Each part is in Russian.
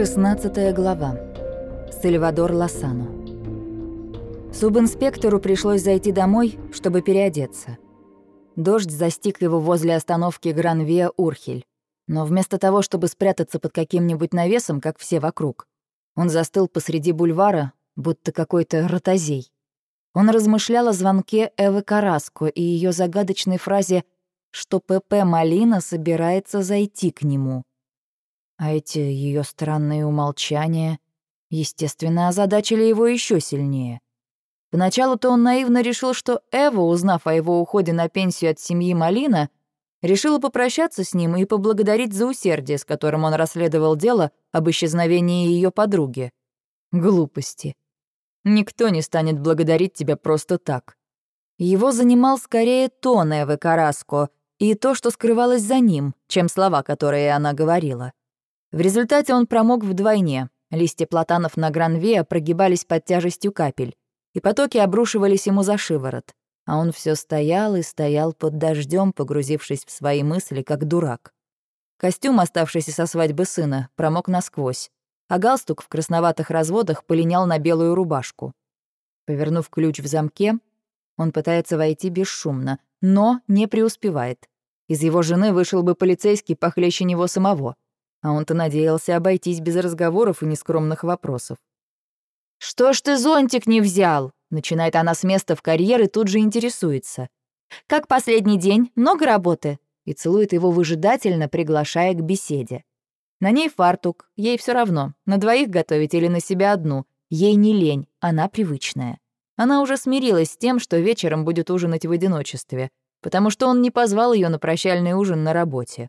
16 глава. Сальвадор Лосано. Субинспектору пришлось зайти домой, чтобы переодеться. Дождь застиг его возле остановки Гранвия Урхель. Но вместо того, чтобы спрятаться под каким-нибудь навесом, как все вокруг, он застыл посреди бульвара, будто какой-то ротозей. Он размышлял о звонке Эвы Караско и ее загадочной фразе, что ПП Малина собирается зайти к нему. А эти ее странные умолчания, естественно, озадачили его еще сильнее. Поначалу-то он наивно решил, что Эва, узнав о его уходе на пенсию от семьи Малина, решила попрощаться с ним и поблагодарить за усердие, с которым он расследовал дело об исчезновении ее подруги. Глупости. Никто не станет благодарить тебя просто так. Его занимал скорее тон Эвы Караско и то, что скрывалось за ним, чем слова, которые она говорила. В результате он промок вдвойне. Листья платанов на Гранвея прогибались под тяжестью капель, и потоки обрушивались ему за шиворот. А он все стоял и стоял под дождем, погрузившись в свои мысли, как дурак. Костюм, оставшийся со свадьбы сына, промок насквозь, а галстук в красноватых разводах полинял на белую рубашку. Повернув ключ в замке, он пытается войти бесшумно, но не преуспевает. Из его жены вышел бы полицейский похлеще него самого — а он-то надеялся обойтись без разговоров и нескромных вопросов. «Что ж ты зонтик не взял?» Начинает она с места в карьер и тут же интересуется. «Как последний день? Много работы?» И целует его выжидательно, приглашая к беседе. На ней фартук, ей все равно, на двоих готовить или на себя одну. Ей не лень, она привычная. Она уже смирилась с тем, что вечером будет ужинать в одиночестве, потому что он не позвал ее на прощальный ужин на работе.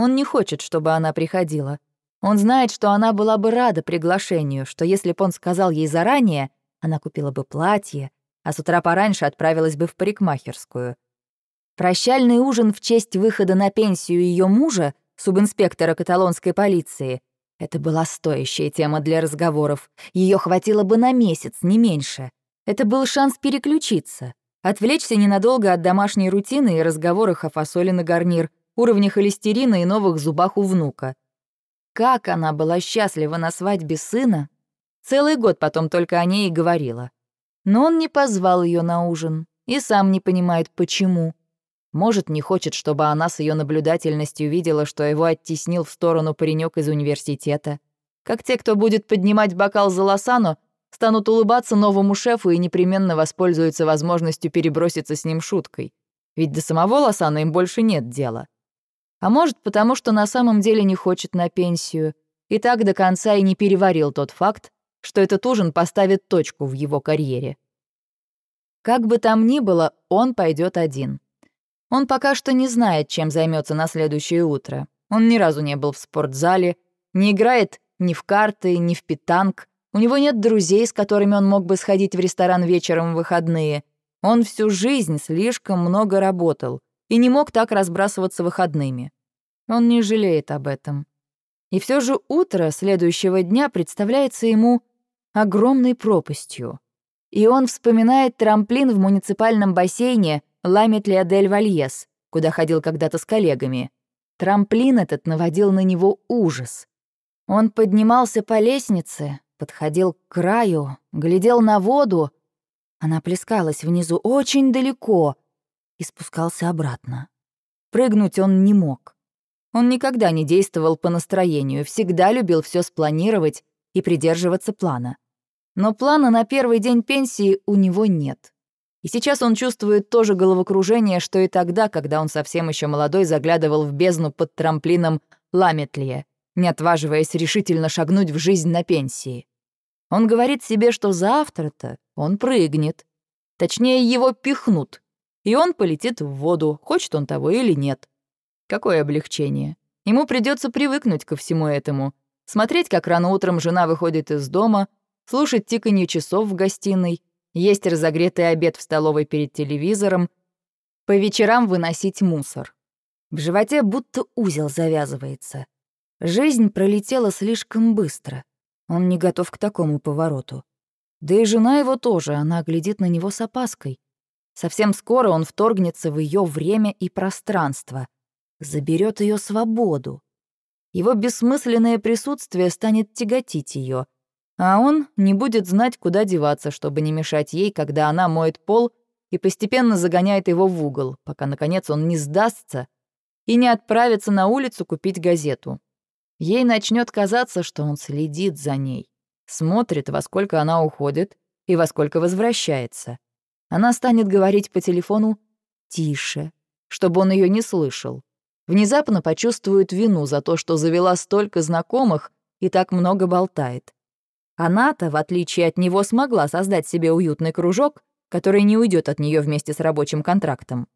Он не хочет, чтобы она приходила. Он знает, что она была бы рада приглашению, что если бы он сказал ей заранее, она купила бы платье, а с утра пораньше отправилась бы в парикмахерскую. Прощальный ужин в честь выхода на пенсию ее мужа, субинспектора каталонской полиции, это была стоящая тема для разговоров. Ее хватило бы на месяц, не меньше. Это был шанс переключиться, отвлечься ненадолго от домашней рутины и разговоров о фасоли на гарнир, уровне холестерина и новых зубах у внука. Как она была счастлива на свадьбе сына! Целый год потом только о ней и говорила. Но он не позвал ее на ужин и сам не понимает, почему. Может, не хочет, чтобы она с ее наблюдательностью видела, что его оттеснил в сторону паренек из университета. Как те, кто будет поднимать бокал за Лосану, станут улыбаться новому шефу и непременно воспользуются возможностью переброситься с ним шуткой. Ведь до самого Лосана им больше нет дела. А может, потому что на самом деле не хочет на пенсию, и так до конца и не переварил тот факт, что этот ужин поставит точку в его карьере. Как бы там ни было, он пойдет один. Он пока что не знает, чем займется на следующее утро. Он ни разу не был в спортзале, не играет ни в карты, ни в питанг. У него нет друзей, с которыми он мог бы сходить в ресторан вечером в выходные. Он всю жизнь слишком много работал — и не мог так разбрасываться выходными. Он не жалеет об этом. И все же утро следующего дня представляется ему огромной пропастью. И он вспоминает трамплин в муниципальном бассейне Ламет-Леодель-Вальес, куда ходил когда-то с коллегами. Трамплин этот наводил на него ужас. Он поднимался по лестнице, подходил к краю, глядел на воду. Она плескалась внизу очень далеко, и спускался обратно. Прыгнуть он не мог. Он никогда не действовал по настроению, всегда любил все спланировать и придерживаться плана. Но плана на первый день пенсии у него нет. И сейчас он чувствует то же головокружение, что и тогда, когда он совсем еще молодой заглядывал в бездну под трамплином Ламетлия, не отваживаясь решительно шагнуть в жизнь на пенсии. Он говорит себе, что завтра-то он прыгнет. Точнее, его пихнут, и он полетит в воду, хочет он того или нет. Какое облегчение. Ему придется привыкнуть ко всему этому. Смотреть, как рано утром жена выходит из дома, слушать тиканье часов в гостиной, есть разогретый обед в столовой перед телевизором, по вечерам выносить мусор. В животе будто узел завязывается. Жизнь пролетела слишком быстро. Он не готов к такому повороту. Да и жена его тоже, она глядит на него с опаской. Совсем скоро он вторгнется в ее время и пространство, заберет ее свободу. Его бессмысленное присутствие станет тяготить ее, а он не будет знать, куда деваться, чтобы не мешать ей, когда она моет пол и постепенно загоняет его в угол, пока, наконец, он не сдастся и не отправится на улицу купить газету. Ей начнет казаться, что он следит за ней, смотрит, во сколько она уходит и во сколько возвращается. Она станет говорить по телефону «тише», чтобы он ее не слышал. Внезапно почувствует вину за то, что завела столько знакомых и так много болтает. Она-то, в отличие от него, смогла создать себе уютный кружок, который не уйдет от нее вместе с рабочим контрактом.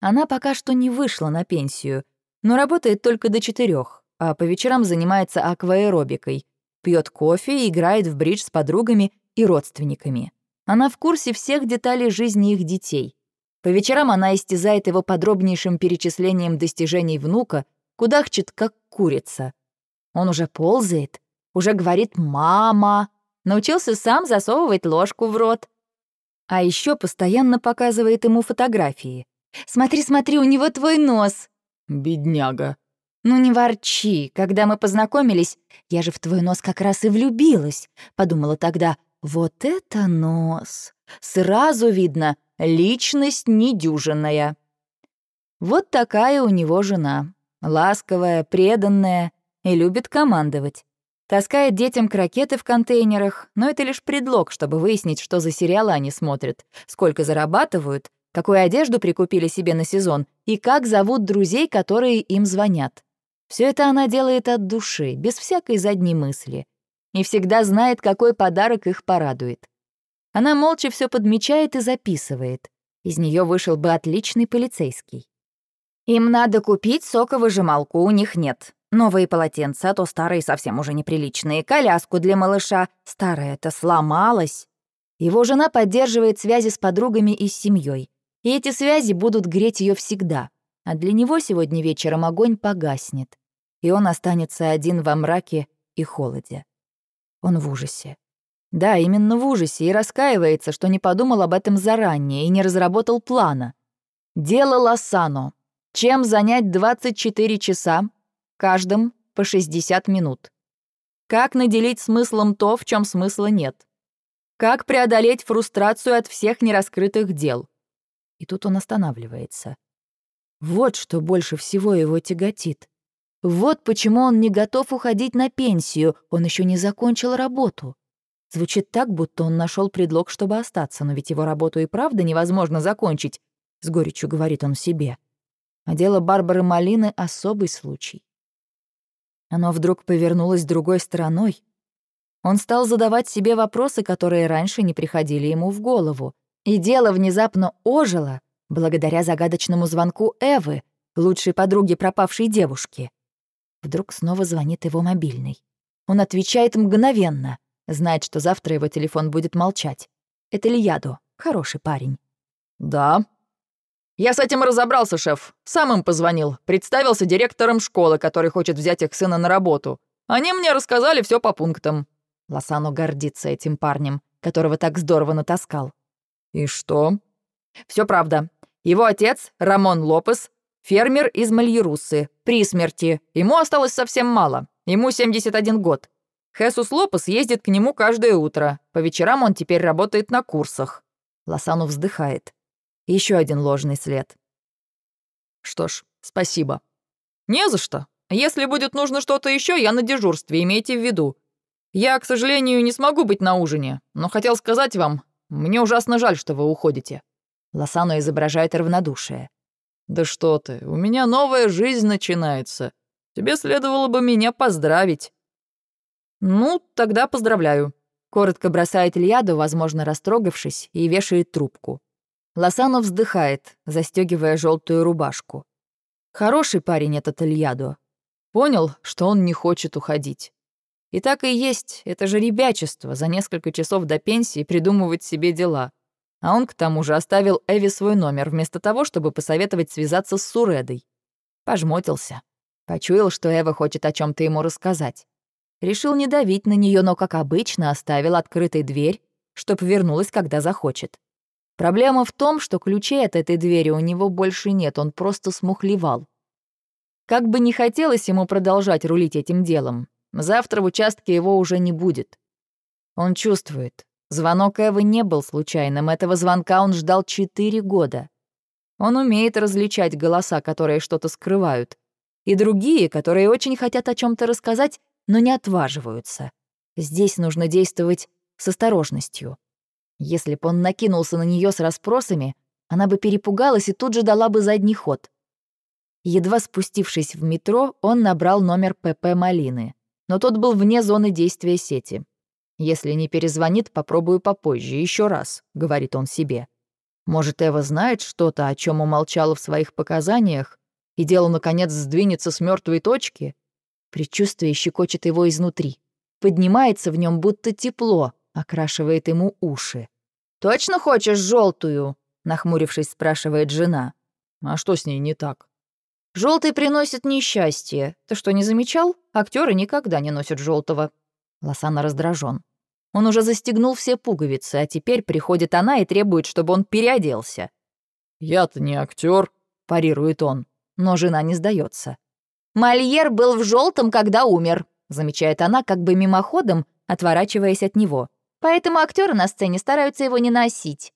Она пока что не вышла на пенсию, но работает только до четырех, а по вечерам занимается акваэробикой, пьет кофе играет в бридж с подругами и родственниками. Она в курсе всех деталей жизни их детей. По вечерам она истязает его подробнейшим перечислением достижений внука, кудахчет, как курица. Он уже ползает, уже говорит «мама», научился сам засовывать ложку в рот. А еще постоянно показывает ему фотографии. Смотри, смотри, у него твой нос». «Бедняга». «Ну не ворчи. Когда мы познакомились, я же в твой нос как раз и влюбилась», — подумала тогда. «Вот это нос! Сразу видно, личность недюжинная». Вот такая у него жена. Ласковая, преданная и любит командовать. Таскает детям крокеты в контейнерах, но это лишь предлог, чтобы выяснить, что за сериалы они смотрят, сколько зарабатывают какую одежду прикупили себе на сезон и как зовут друзей, которые им звонят. Все это она делает от души, без всякой задней мысли. И всегда знает, какой подарок их порадует. Она молча все подмечает и записывает. Из нее вышел бы отличный полицейский. Им надо купить соковыжималку, у них нет. Новые полотенца, а то старые совсем уже неприличные. Коляску для малыша. Старая-то сломалась. Его жена поддерживает связи с подругами и с семьей. И эти связи будут греть ее всегда. А для него сегодня вечером огонь погаснет, и он останется один во мраке и холоде. Он в ужасе. Да, именно в ужасе, и раскаивается, что не подумал об этом заранее и не разработал плана. Дело Лосано. Чем занять 24 часа? Каждым по 60 минут. Как наделить смыслом то, в чем смысла нет? Как преодолеть фрустрацию от всех нераскрытых дел? И тут он останавливается. Вот что больше всего его тяготит. Вот почему он не готов уходить на пенсию, он еще не закончил работу. Звучит так, будто он нашел предлог, чтобы остаться, но ведь его работу и правда невозможно закончить, с горечью говорит он себе. А дело Барбары Малины — особый случай. Оно вдруг повернулось другой стороной. Он стал задавать себе вопросы, которые раньше не приходили ему в голову. И дело внезапно ожило благодаря загадочному звонку Эвы, лучшей подруги пропавшей девушки. Вдруг снова звонит его мобильный. Он отвечает мгновенно, знает, что завтра его телефон будет молчать. Это Лиядо, хороший парень. «Да». «Я с этим разобрался, шеф. Сам им позвонил. Представился директором школы, который хочет взять их сына на работу. Они мне рассказали все по пунктам». Лосано гордится этим парнем, которого так здорово натаскал. «И что?» Все правда. Его отец, Рамон Лопес, фермер из Мальерусы, при смерти. Ему осталось совсем мало. Ему 71 год. Хесус Лопес ездит к нему каждое утро. По вечерам он теперь работает на курсах». Лосану вздыхает. Еще один ложный след. «Что ж, спасибо». «Не за что. Если будет нужно что-то еще, я на дежурстве, имейте в виду. Я, к сожалению, не смогу быть на ужине, но хотел сказать вам, мне ужасно жаль, что вы уходите». Лосано изображает равнодушие. «Да что ты, у меня новая жизнь начинается. Тебе следовало бы меня поздравить». «Ну, тогда поздравляю», — коротко бросает Ильяду, возможно, растрогавшись, и вешает трубку. Лосано вздыхает, застегивая желтую рубашку. Хороший парень этот Ильядо. Понял, что он не хочет уходить. И так и есть, это же ребячество, за несколько часов до пенсии придумывать себе дела. А он, к тому же, оставил Эви свой номер, вместо того, чтобы посоветовать связаться с Суредой. Пожмотился. Почуял, что Эва хочет о чем то ему рассказать. Решил не давить на нее, но, как обычно, оставил открытой дверь, чтоб вернулась, когда захочет. Проблема в том, что ключей от этой двери у него больше нет, он просто смухлевал. Как бы не хотелось ему продолжать рулить этим делом, завтра в участке его уже не будет. Он чувствует, звонок Эвы не был случайным, этого звонка он ждал четыре года. Он умеет различать голоса, которые что-то скрывают, и другие, которые очень хотят о чем то рассказать, но не отваживаются. Здесь нужно действовать с осторожностью. Если бы он накинулся на нее с расспросами, она бы перепугалась и тут же дала бы задний ход. Едва спустившись в метро, он набрал номер ПП Малины, но тот был вне зоны действия сети. «Если не перезвонит, попробую попозже, еще раз», — говорит он себе. Может, Эва знает что-то, о чем умолчала в своих показаниях, и дело, наконец, сдвинется с мертвой точки? Предчувствие щекочет его изнутри. Поднимается в нем будто тепло, окрашивает ему уши. «Точно хочешь желтую? нахмурившись, спрашивает жена. «А что с ней не так?» Желтый приносит несчастье. Ты что, не замечал? Актеры никогда не носят желтого. Лосана раздражен. Он уже застегнул все пуговицы, а теперь приходит она и требует, чтобы он переоделся. «Я-то не актер, парирует он, но жена не сдается. «Мольер был в желтом, когда умер», замечает она, как бы мимоходом, отворачиваясь от него. «Поэтому актеры на сцене стараются его не носить».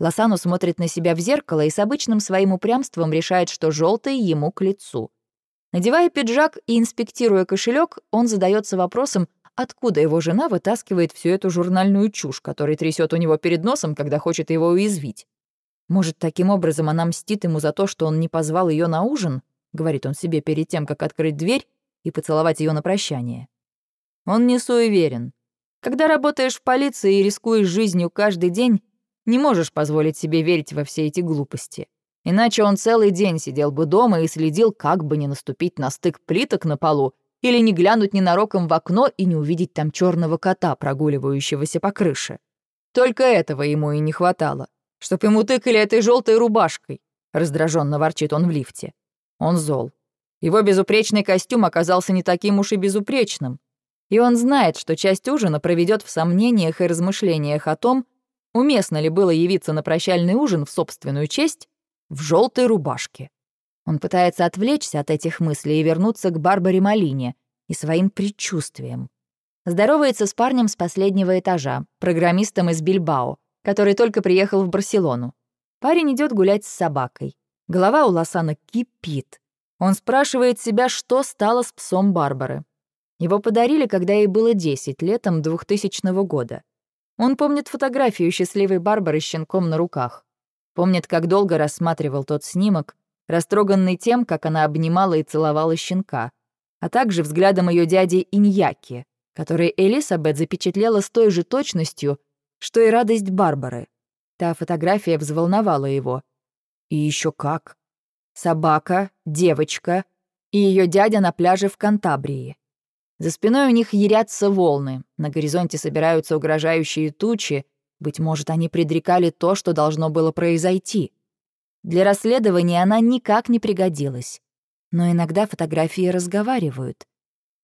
Лосану смотрит на себя в зеркало и с обычным своим упрямством решает, что желтый ему к лицу. Надевая пиджак и инспектируя кошелек, он задается вопросом, откуда его жена вытаскивает всю эту журнальную чушь, которая трясет у него перед носом, когда хочет его уязвить. Может, таким образом она мстит ему за то, что он не позвал ее на ужин, говорит он себе перед тем, как открыть дверь и поцеловать ее на прощание. Он не суеверен. Когда работаешь в полиции и рискуешь жизнью каждый день, не можешь позволить себе верить во все эти глупости. Иначе он целый день сидел бы дома и следил, как бы не наступить на стык плиток на полу или не глянуть ненароком в окно и не увидеть там черного кота, прогуливающегося по крыше. Только этого ему и не хватало. Чтоб ему тыкали этой желтой рубашкой, раздраженно ворчит он в лифте. Он зол. Его безупречный костюм оказался не таким уж и безупречным. И он знает, что часть ужина проведет в сомнениях и размышлениях о том, уместно ли было явиться на прощальный ужин в собственную честь в желтой рубашке. Он пытается отвлечься от этих мыслей и вернуться к Барбаре Малине и своим предчувствиям. Здоровается с парнем с последнего этажа, программистом из Бильбао, который только приехал в Барселону. Парень идет гулять с собакой. Голова у Лосана кипит. Он спрашивает себя, что стало с псом Барбары. Его подарили, когда ей было 10, летом 2000 года. Он помнит фотографию счастливой Барбары с щенком на руках. Помнит, как долго рассматривал тот снимок, растроганный тем, как она обнимала и целовала щенка, а также взглядом ее дяди Иньяки, который Элисабет запечатлела с той же точностью, что и радость Барбары. Та фотография взволновала его. И еще как. Собака, девочка и ее дядя на пляже в Кантабрии. За спиной у них ярятся волны, на горизонте собираются угрожающие тучи, быть может, они предрекали то, что должно было произойти. Для расследования она никак не пригодилась. Но иногда фотографии разговаривают.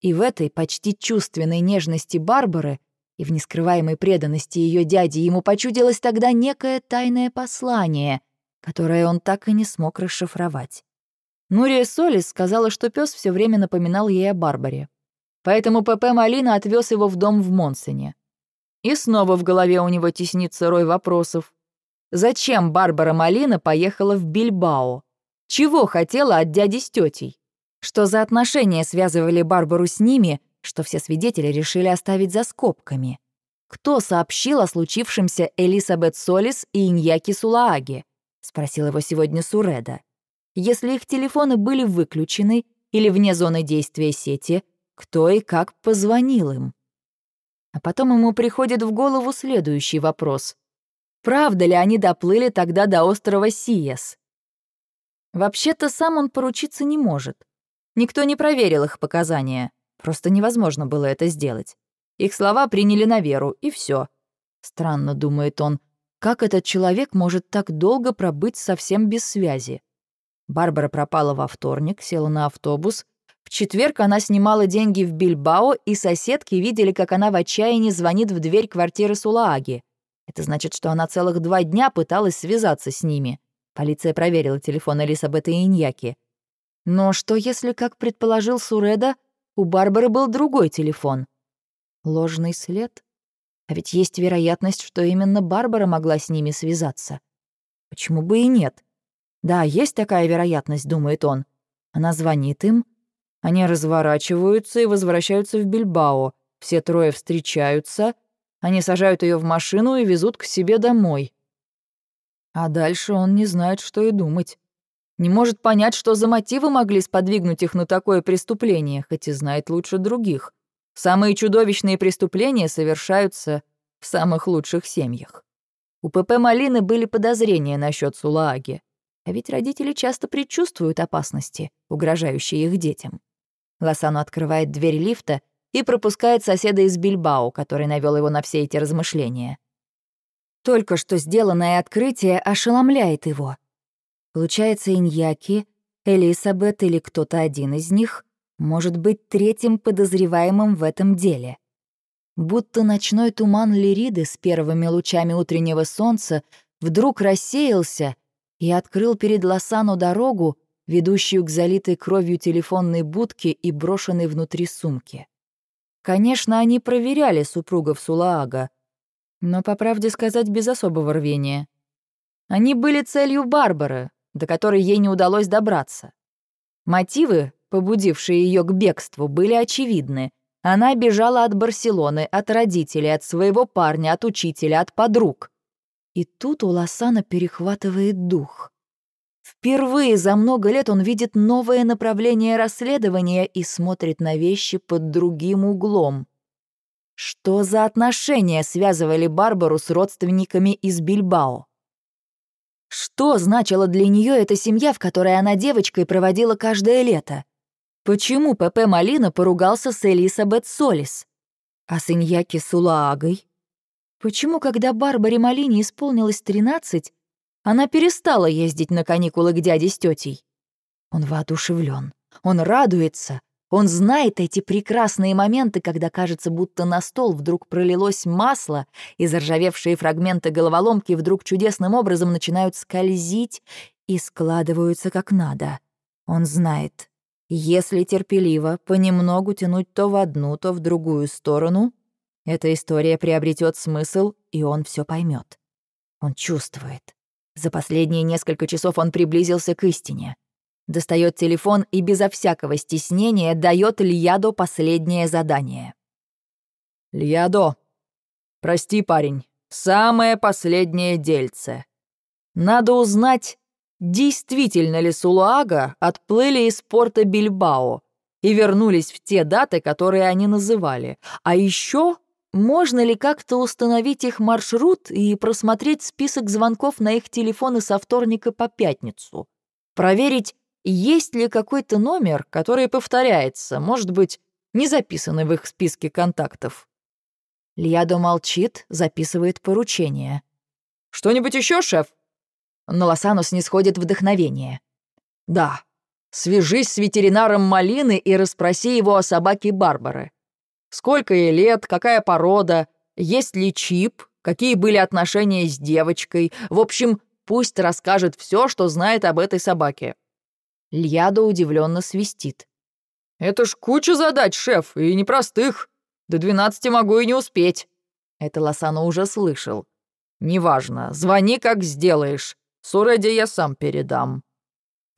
И в этой почти чувственной нежности Барбары и в нескрываемой преданности ее дяди ему почудилось тогда некое тайное послание, которое он так и не смог расшифровать. Нурия Солис сказала, что пес все время напоминал ей о Барбаре. Поэтому ПП Малина отвез его в дом в Монсене. И снова в голове у него теснится рой вопросов. Зачем Барбара Малина поехала в Бильбао? Чего хотела от дяди с тетей? Что за отношения связывали Барбару с ними, что все свидетели решили оставить за скобками? Кто сообщил о случившемся Элисабет Солис и Иньяки Сулааге? Спросил его сегодня Суреда. Если их телефоны были выключены или вне зоны действия сети, кто и как позвонил им? А потом ему приходит в голову следующий вопрос. Правда ли они доплыли тогда до острова Сиес? Вообще-то сам он поручиться не может. Никто не проверил их показания. Просто невозможно было это сделать. Их слова приняли на веру, и все. Странно, думает он, как этот человек может так долго пробыть совсем без связи? Барбара пропала во вторник, села на автобус. В четверг она снимала деньги в Бильбао, и соседки видели, как она в отчаянии звонит в дверь квартиры Сулааги. Это значит, что она целых два дня пыталась связаться с ними. Полиция проверила телефон Элисабет и Иньяки. Но что если, как предположил Суреда, у Барбары был другой телефон? Ложный след? А ведь есть вероятность, что именно Барбара могла с ними связаться. Почему бы и нет? Да, есть такая вероятность, думает он. Она звонит им, они разворачиваются и возвращаются в Бильбао. Все трое встречаются, они сажают ее в машину и везут к себе домой. А дальше он не знает, что и думать. Не может понять, что за мотивы могли сподвигнуть их на такое преступление, хоть и знает лучше других. Самые чудовищные преступления совершаются в самых лучших семьях. У ПП Малины были подозрения насчет Сулааги. А ведь родители часто предчувствуют опасности, угрожающие их детям. Лосану открывает дверь лифта и пропускает соседа из Бильбао, который навел его на все эти размышления. Только что сделанное открытие ошеломляет его. Получается, Иньяки, Элисабет или кто-то один из них может быть третьим подозреваемым в этом деле. Будто ночной туман Лириды с первыми лучами утреннего солнца вдруг рассеялся и открыл перед Лосану дорогу, ведущую к залитой кровью телефонной будке и брошенной внутри сумки. Конечно, они проверяли супругов Сулаага, но, по правде сказать, без особого рвения. Они были целью Барбары, до которой ей не удалось добраться. Мотивы побудившие ее к бегству, были очевидны. Она бежала от Барселоны, от родителей, от своего парня, от учителя, от подруг. И тут у Лосана перехватывает дух. Впервые за много лет он видит новое направление расследования и смотрит на вещи под другим углом. Что за отношения связывали Барбару с родственниками из Бильбао? Что значила для нее эта семья, в которой она девочкой проводила каждое лето? Почему ПП Малина поругался с Элисабет Солис? А с Иньяки Сулаагой? Почему, когда Барбаре Малине исполнилось 13, она перестала ездить на каникулы к дяде с тетей? Он воодушевлен, он радуется, он знает эти прекрасные моменты, когда кажется, будто на стол вдруг пролилось масло, и заржавевшие фрагменты головоломки вдруг чудесным образом начинают скользить и складываются как надо. Он знает, если терпеливо, понемногу тянуть то в одну, то в другую сторону, эта история приобретет смысл, и он все поймет. Он чувствует. За последние несколько часов он приблизился к истине. Достает телефон и безо всякого стеснения дает Льядо последнее задание. «Льядо, прости, парень, самое последнее дельце. Надо узнать, действительно ли Сулуага отплыли из порта Бильбао и вернулись в те даты, которые они называли. А еще можно ли как-то установить их маршрут и просмотреть список звонков на их телефоны со вторника по пятницу? Проверить, есть ли какой-то номер, который повторяется, может быть, не записанный в их списке контактов. Льядо молчит, записывает поручение. «Что-нибудь еще, шеф?» На Лосанус не сходит вдохновение. «Да. Свяжись с ветеринаром Малины и расспроси его о собаке Барбары. Сколько ей лет, какая порода, есть ли чип, какие были отношения с девочкой. В общем, пусть расскажет все, что знает об этой собаке». Льядо удивленно свистит. «Это ж куча задач, шеф, и непростых. До двенадцати могу и не успеть». Это Лосано уже слышал. «Неважно, звони, как сделаешь. Суреди я сам передам».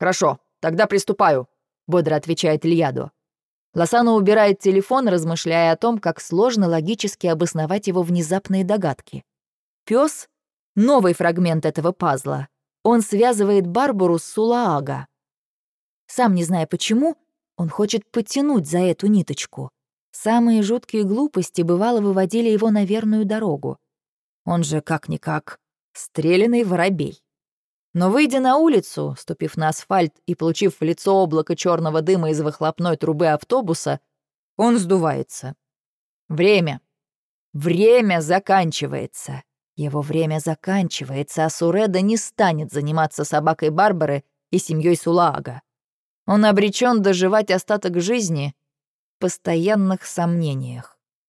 «Хорошо, тогда приступаю», — бодро отвечает Ильяду. Лосано убирает телефон, размышляя о том, как сложно логически обосновать его внезапные догадки. Пес — новый фрагмент этого пазла. Он связывает Барбару с Сулаага. Сам не зная почему, он хочет потянуть за эту ниточку. Самые жуткие глупости бывало выводили его на верную дорогу. Он же, как-никак, стрелянный воробей. Но выйдя на улицу, ступив на асфальт и получив в лицо облако черного дыма из выхлопной трубы автобуса, он сдувается. Время. Время заканчивается. Его время заканчивается, а Суреда не станет заниматься собакой Барбары и семьей Сулаага. Он обречен доживать остаток жизни в постоянных сомнениях.